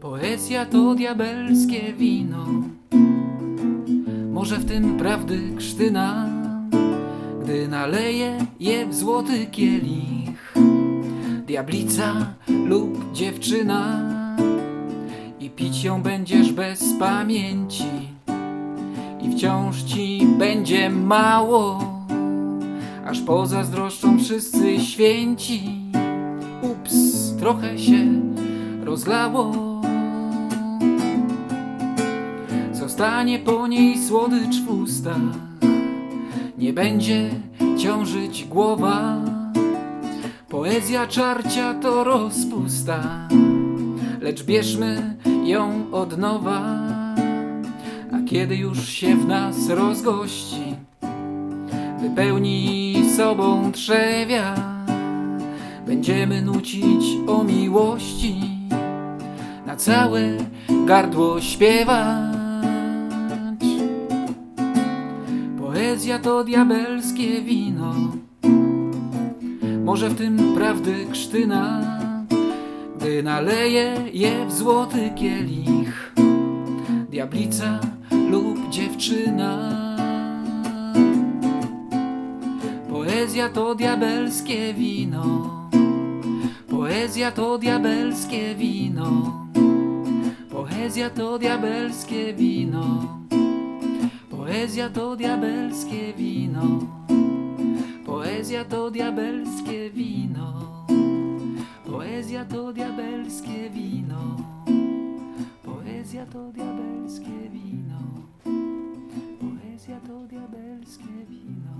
Poezja to diabelskie wino, może w tym prawdy krztyna, gdy naleje je w złoty kielich. Diablica lub dziewczyna ją będziesz bez pamięci i wciąż ci będzie mało, aż pozazdroszczą wszyscy święci. Ups, trochę się rozlało. Zostanie po niej słodycz w ustach, nie będzie ciążyć głowa. Poezja czarcia to rozpusta, lecz bierzmy ją od nowa. A kiedy już się w nas rozgości, wypełni sobą trzewia, będziemy nucić o miłości, na całe gardło śpiewać. Poezja to diabelskie wino, może w tym prawdy krztyna, gdy naleje je w złoty kielich, diablica lub dziewczyna. Poezja to diabelskie wino, poezja to diabelskie wino, poezja to diabelskie wino. Poezja to diabelskie wino. Poezja to diabelskie wino. Poezja to diabelskie wino. Poezja to diabelskie wino. Poezja to diabelskie wino.